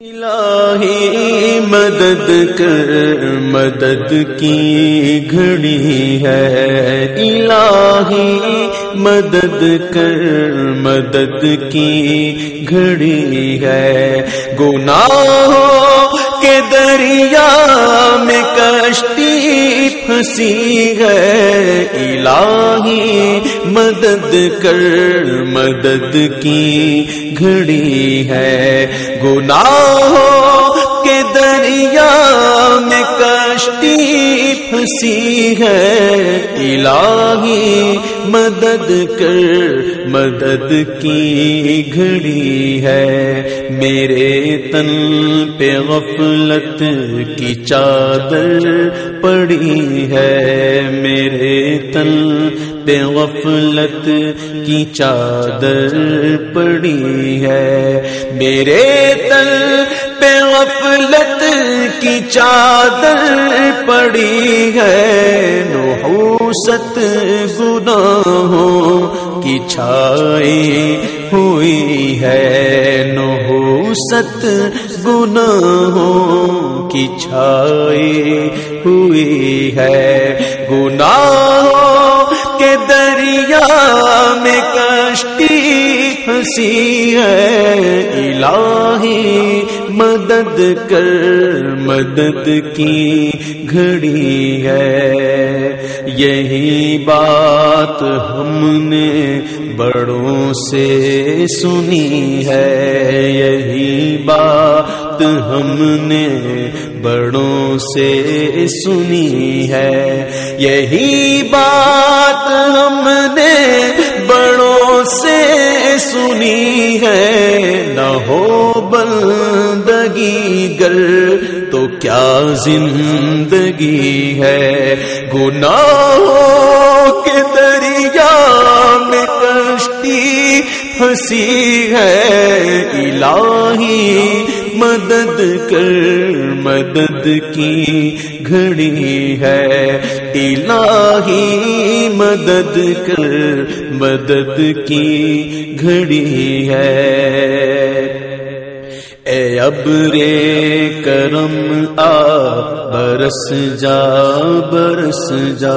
الہی مدد کر، مدد کی گھڑی ہے۔ الہی مدد کر، مدد کی گھڑی ہے۔ گناہوں کے دریا میں کشتی پھنسی ہے الہی مدد کر مدد کی گھڑی ہے۔ گناہوں کے دریا میں کشتی پھنسی ہے۔ الہی مدد کر، مدد کی گھڑی ہے۔ میرے تن پہ غفلت کی چادر پڑی ہے۔ میرے تن پہ غفلت کی چادر پڑی ہے۔ میرے تن پہ غفلت کی چادر پڑی ہے۔ نحوست گناہوں کی چھائی ہوئی ہے۔ نحوست گناہوں کی چھائی ہوئی ہے۔ گناہوں کشتی ہنسی ہے، الہی مدد کر، مدد کی گھڑی ہے۔ یہی بات ہم نے بڑوں سے سنی ہے۔ یہی بات ہم نے بڑوں سے سنی ہے۔ یہی بات کیا زندگی ہے؟ گناہوں کے دریا میں کشتی پھنسی ہے۔ الہی مدد کر، مدد کی گھڑی ہے۔ الہی مدد کر، مدد کی گھڑی ہے۔ اے اب رے کرم آ، برس جا برس جا۔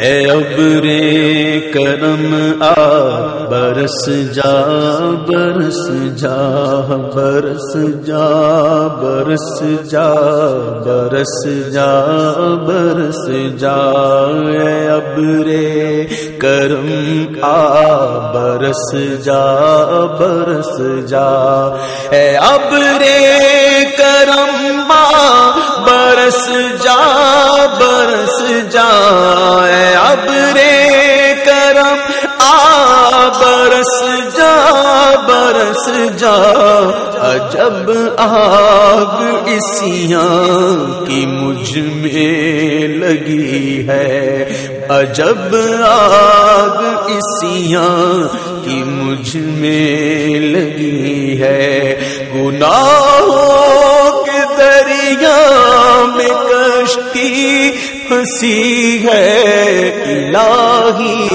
اے اب رے کرم آ، برس جا برس جا۔ برس جا برس جا برس جا برس جا۔ اے اب رے کرم، آ برس جا برس جا۔ اے اب رے کرم برس جا برس جا۔ اے اب رے کرم، آ برس جا برس جا۔ عجب آگ اسیاں کی مجھ میں لگی ہے۔ عجب آگ اسیاں کی مجھ میں لگی ہے۔ گناہوں کے دریا میں کشتی پھنسی ہے، الہی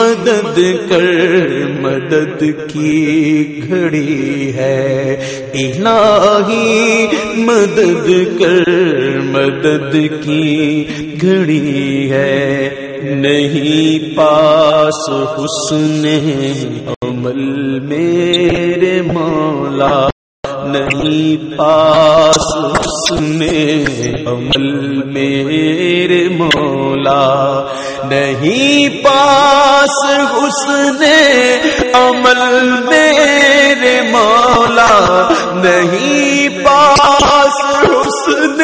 مدد کر، مدد کی گھڑی ہے۔ الہی مدد کر، مدد کی گھڑی ہے۔ نہیں پاس حسن عمل میرے مولا، نہیں پاس حسن عمل میرے مولا۔ نہیں پاس حسن عمل میرے مولا نہیں پاس حسن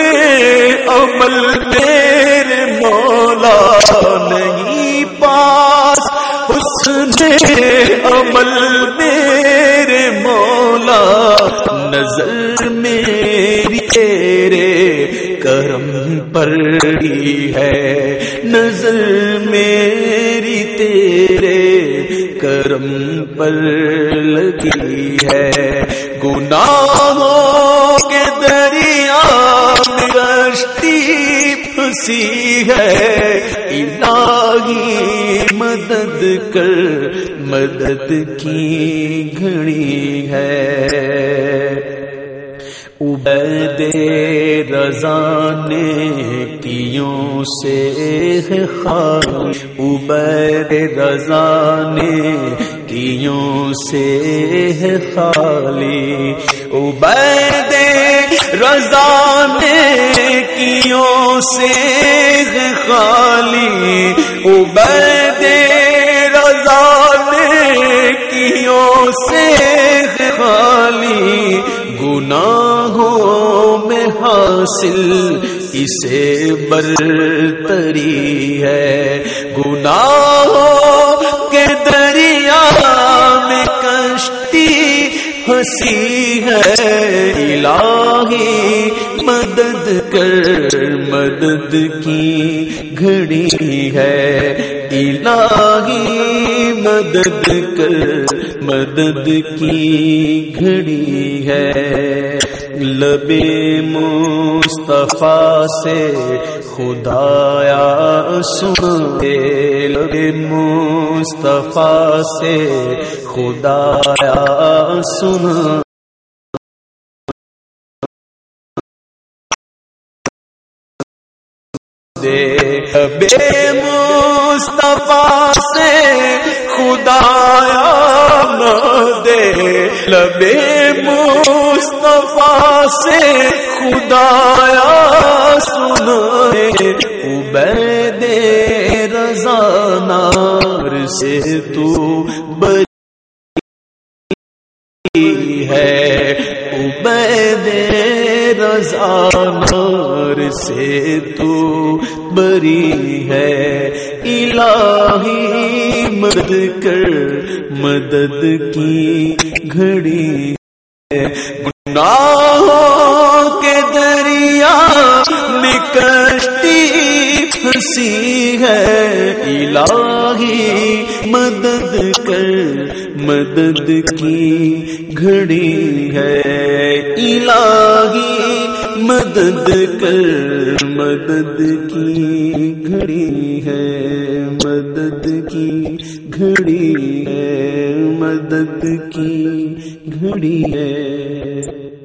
عمل میرے مولا نہیں پاس حسن عمل میرے مولا نظر میری تیرے کرم پڑی ہے۔ نظر میری تیرے کرم پر لگی ہے۔ گناہوں کے دریا میں کشتی پھنسی ہے۔ الہی مدد کر مدد کی گھڑی ہے۔ عبید رضا نے کیوں سے خالی عبید رضا نے کیوں سے خالی؟ عبید رضا نے کیوں سے خالی؟ عبید حاصل اسے برتری ہے۔ گناہوں کے دریا میں کشتی ہنسی ہے۔ الہی مدد کر، مدد کی گھڑی ہے۔ الہی مدد کر، مدد کی گھڑی ہے۔ لب مصطفیٰ سے خدایا سن لب مصطفیٰ سے خدایا سن بے مصطفیٰ سے خدایا نہ دے۔ لبے مصطفیٰ سے خدایا سن عبید رضا نار سے تو ہے۔ عبید رضا نار سے تو بری ہے۔ الہی مدد کر، مدد کی گھڑی ہے۔ گناہوں کے دریا نکشتی ہے۔ الہی مدد کر، مدد کی گھڑی ہے۔ الہی مدد کر، مدد کی گھڑی ہے۔ مدد کی گھڑی ہے۔ مدد کی گھڑی ہے۔